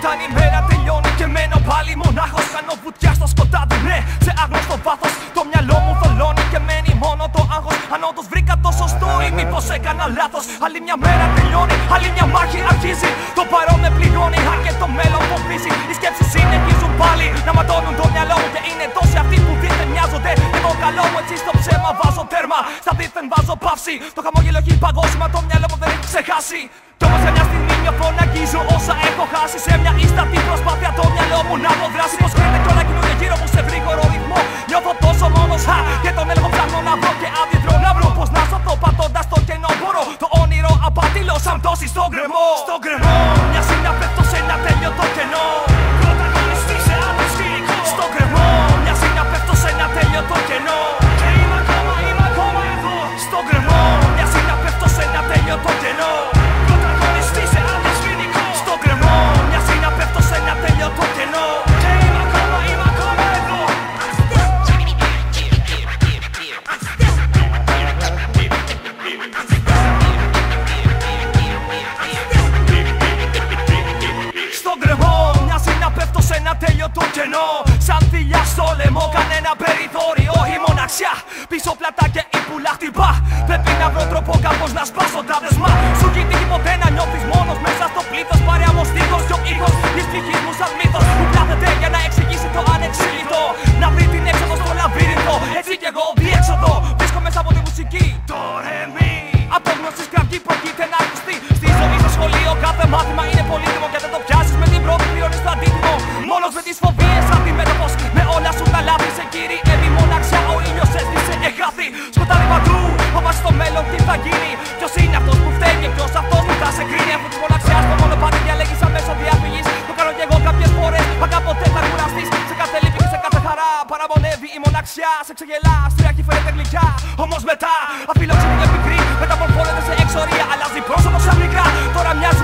Όταν η μέρα τελειώνει και μένω πάλι μονάχος Κάνω βουτιά στο σκοτάδι, ναι, σε άγνωστο βάθος Το μυαλό μου θολώνει και μένει μόνο το άγχος. Αν όντως βρήκα το σωστό ή μήπως έκανα λάθος. Άλλη μια μέρα τελειώνει, άλλη μια μάχη αρχίζει. Το παρόν με πληρώνει, αν και το μέλλον φοβίζει. Οι σκέψεις συνεχίζουν πάλι να ματώνουν το μυαλό μου Και είναι τόσοι αυτοί που δεν μοιάζονται Με το καλό μου έτσι στο ψέμα βάζω τέρμα. Στα δίθεν βάζω παύση. Το χαμόγελο έχει παγώσει μα το μυαλό μου δεν έχει ξεχάσει. Κι όμως σε μια στιγμή νιώθω να αγγίζω όσα έχω χάσει Σε μια ίστατη προσπάθεια. Το μυαλό μου να αποδράσει Πως κρίνεται κι όλα κινούνται γύρω μου σε γρήγορο ρυθμό. Νιώθω τόσο μόνος, χα, και τον έλεγχο ψάχνω να βρω Και άδειτρο να βρω. Πως να σωθώ πατώντας το κενό μπορώ. Το όνειρο απατήλω σαν πτώση στον γκρεμό. Στον γκρεμό, μοιάζει σε ένα τέλειο το κενό. Σαν θηλιά στο λαιμό κανένα περιθώριο Η μοναξιά. Πίσω πλατά και η πουλά χτυπά. Πρέπει να βρω τρόπο κάπως να σπάσω τα δεσμά Σου γίνει ποτέ να νιώθεις μόνος. Μέσα στο πλήθος Πάρε αμοστήθος και ο ήχος. Της ψυχής Παραμονεύει η μοναξιά Σε ξεγελάς Στη αρχή φαίνεται γλυκιά. Όμως μετά Αφιλόξενη και πικρή Μεταμορφώνεται σε εξορία. Αλλάζει πρόσωπο ξαφνικά Τώρα μοιάζει